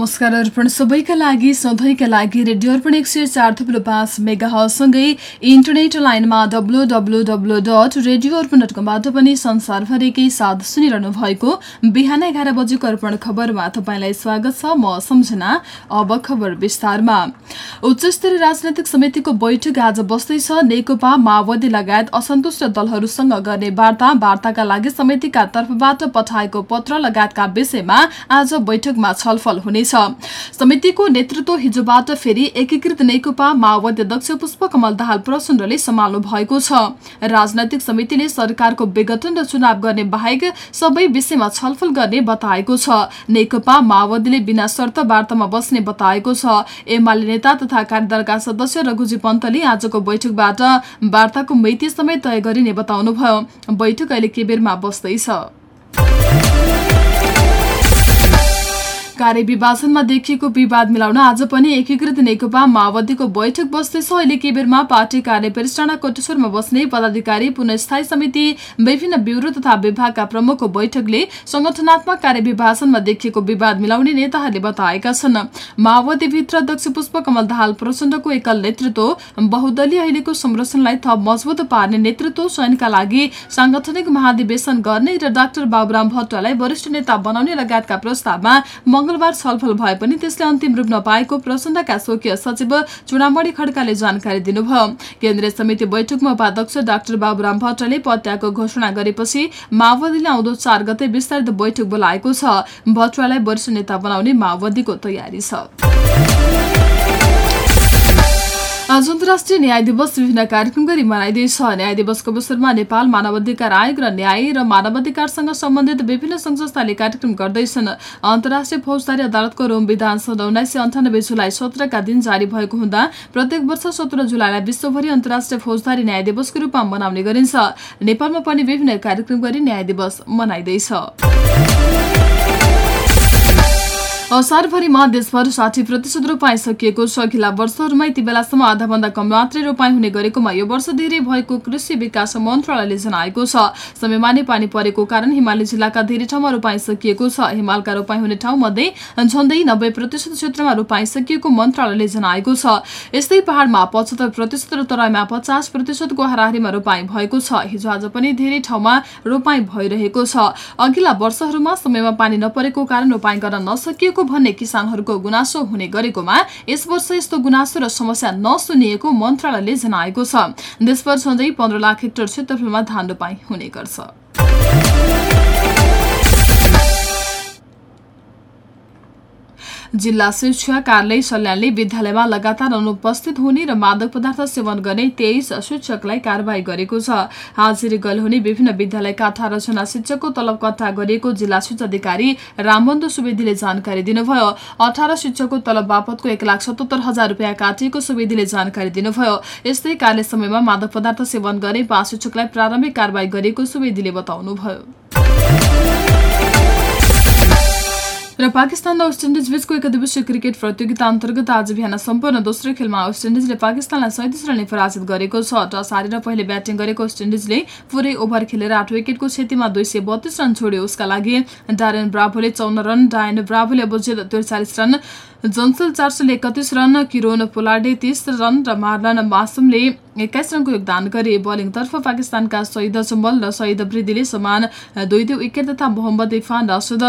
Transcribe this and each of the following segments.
नमस्कार अर्पण सबैका लागि सधैँका लागि रेडियो अर्पण एक सय चार थुप्रो पाँच मेगा हलसँगै इन्टरनेट लाइनमा W W W dot radio Arpan dot कमबाट पनि संसारभरिकै साथ सुनिरहनु भएको बिहान एघार बजेको अर्पण खबरमा तपाईँलाई स्वागत छ म सम्झना अब खबर विस्तारमा। उच्च स्तरीय राजनैतिक समितिको बैठक आज बस्दैछ। नेकपा माओवादी लगायत असन्तुष्ट दलहरूसँग गर्ने वार्ता वार्ताका लागि समितिका तर्फबाट पठाएको पत्र लगायतका विषयमा आज बैठकमा छलफल हुनेछ। समितिको नेतृत्व हिजोबाट फेरि एकीकृत नेकपा माओवादी अध्यक्ष पुष्पकमल दाहाल प्रचण्डले सम्हाल्नु भएको छ। राजनैतिक समितिले सरकारको विघटन र चुनाव गर्ने बाहेक सबै विषयमा छलफल गर्ने बताएको छ। नेकपा माओवादीले बिना शर्त वार्तामा बस्ने बताएको छ। एमाले नेता तथा कार्यदलका सदस्य रघुजी पन्तले आजको बैठकबाट वार्ताको मिति समेत तय गरिने बताउनुभयो। बैठक अहिले केबेरमा बस्दैछ। कार्य विभाजनमा देखिएको विवाद मिलाउन आज पनि एकीकृत नेकपा माओवादीको बैठक बस्दैछ। अहिले केबेरमा पार्टी कार्य परिचालना कोटेश्वरमा बस्ने पदाधिकारी पुनस्थायी समिति विभिन्न ब्यूरो तथा विभागका प्रमुखको बैठकले संगठनात्मक कार्य विभाजनमा देखिएको विवाद मिलाउने नेताहरूले बताएका छन्। माओवादीभित्र अध्यक्ष पुष्प कमल दाहाल प्रचण्डको एकल नेतृत्व बहुदलीय अहिलेको संरचनालाई थप मजबुत पार्ने नेतृत्व चयनका लागि सांगठनिक महाधिवेशन गर्ने र डाक्टर बाबुराम भट्टलाई वरिष्ठ नेता बनाउने लगायतका प्रस्तावमा मंगलबार छलफल भए पनि त्यसले अन्तिम रूप नपाएको प्रचण्डका स्वकीय सचिव चुनामणी खड्काले जानकारी दिनुभयो। केन्द्रीय समिति बैठकमा उपाध्यक्ष डाक्टर बाबुराम भट्टले पत्याको घोषणा गरेपछि माओवादीले आउँदो चार गते विस्तारित बैठक बोलाएको छ। भट्टरालाई वरिष्ठ नेता बनाउने माओवादीको तयारी छ। आज अन्तर्राष्ट्रिय न्याय दिवस विभिन्न कार्यक्रम गरी मनाइँदैछ। न्याय दिवसको अवसरमा नेपाल मानवाधिकार आयोग र न्याय र मानवाधिकारसँग सम्बन्धित विभिन्न संस्थाले कार्यक्रम गर्दैछन्। अन्तर्राष्ट्रिय फौजदारी अदालतको रोम विधान सन् उन्नाइस सय अन्ठानब्बे जुलाई सत्रका दिन जारी भएको हुँदा प्रत्येक वर्ष सत्र जुलाईलाई विश्वभरि अन्तर्राष्ट्रिय फौजदारी न्याय दिवसको रूपमा मनाउने गरिन्छ। नेपालमा पनि विभिन्न कार्यक्रम गरी न्याय दिवस मनाइँदैछ। असारभरिमा देशभर साठी प्रतिशत रोपाई सकिएको छ। अघिल्ला वर्षहरूमा यति बेलासम्म आधाभन्दा कम मात्रै रोपाई हुने गरेकोमा यो वर्ष धेरै भएको कृषि विकास मन्त्रालयले जनाएको छ। समयमा नै पानी परेको कारण हिमाली जिल्लाका धेरै ठाउँमा रोपाई सकिएको छ। हिमालका रोपाई हुने ठाउँमध्ये झण्डै नब्बे प्रतिशत क्षेत्रमा रोपाई सकिएको मन्त्रालयले जनाएको छ। यस्तै पहाड़मा पचहत्तर प्रतिशत र तराईमा पचास प्रतिशतको हाराहारीमा रोपाई भएको छ। हिजो आज पनि धेरै ठाउँमा रोपाई भइरहेको छ। अघिल्ला वर्षहरूमा समयमा पानी नपरेको कारण रोपाई गर्न नसकिएको भन्ने किसानहरूको गुनासो हुने गरेकोमा यस वर्ष यस्तो गुनासो र समस्या नसुनिएको मन्त्रालयले जनाएको छ। देशभर सधैँ पन्ध्र लाख हेक्टर क्षेत्रफलमा धान रोपाई हुने गर्छ। जिल्ला शिक्षा कार्यालय सल्यानले विद्यालयमा लगातार अनुपस्थित हुने र मादक पदार्थ सेवन गर्ने तेइस शिक्षकलाई कारवाही गरेको छ। हाजिरी गल हुने विभिन्न विद्यालयका अठार जना शिक्षकको तलब कट्टा गरिएको जिल्ला शिक्षा अधिकारी रामबन्धु सुवेदीले जानकारी दिनुभयो। अठार शिक्षकको तलब बापतको एक लाख सतहत्तर हजार रुपियाँ काटिएको सुवेदीले जानकारी दिनुभयो। यस्तै कार्य समयमा मादक पदार्थ सेवन गर्ने पाँच शिक्षकलाई प्रारम्भिक कारवाही गरिएको सुवेदीले बताउनुभयो। र पाकिस्तान र वेस्ट इन्डिज बीचको एक दिवसीय क्रिकेट प्रतियोगिता अन्तर्गत आज बिहान सम्पन्न दोस्रो खेलमा वेस्ट इन्डिजले पाकिस्तानलाई सैतिस रनले पराजित गरेको छ टस हारेर पहिले ब्याटिङ गरेको वेस्ट इन्डिजले पुरै ओभर खेलेर आठ विकेटको क्षतिमा दुई सय बत्तीस रन छोड्यो उसका लागि डायरन ब्राभोले चौन्न रन डायन ब्राभोले अबोजित त्रिचालिस रन जोन्सल चार सय एकतिस रन किरोन पोलाडे तिस रन र मार्लन मासुमले एक्काइस रनको योगदान गरे बलिङतर्फ पाकिस्तानका सहिद चुम्बल र सहिद वृद्धिले समान दुई दुई विकेट तथा मोहम्मद इफान रसुद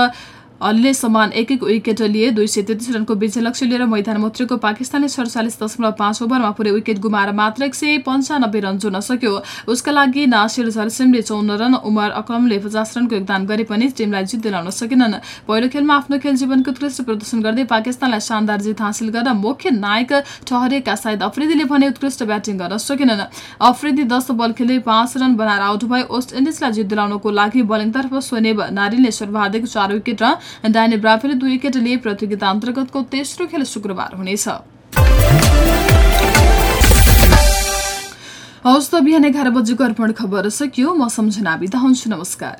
अलीले समान एक एक विकेट लिए दुई सय तेत्तिस रनको विजय लक्ष्य लिएर मैदानमा उत्रेको पाकिस्तानले सडचालिस दशमलव पाँच ओभरमा पुरै विकेट गुमाएर मात्र एक सय पन्चानब्बे रन जोड्न सक्यो। उसका लागि नासिर जलसिमले चौन्न रन उमर अकलमले पचास रनको योगदान गरे पनि टिमलाई जित दिलाउन सकेनन्। पहिलो खेलमा आफ्नो खेल जीवनको उत्कृष्ट प्रदर्शन गर्दै पाकिस्तानलाई शानदार जित हासिल गर्न मुख्य नायक ठहरेका सायद अफ्रिदीले भने उत्कृष्ट ब्याटिङ गर्न सकेनन्। अफ्रिदी दस बल खेले पाँच रन बनाएर आउट भए वेस्ट इन्डिजलाई जित दिलाउनको लागि बलिङतर्फ सोनेब नारीले सर्वाधिक चार विकेट र डाइने ब्राफेले दुई विकेट लिए प्रतियोगिता अन्तर्गतको तेस्रो खेल शुक्रबार हुनेछ। हवस् त बिहान एघार बजेको अर्पण खबर सकियो। म सम्झना बिदा हुन्छु। नमस्कार।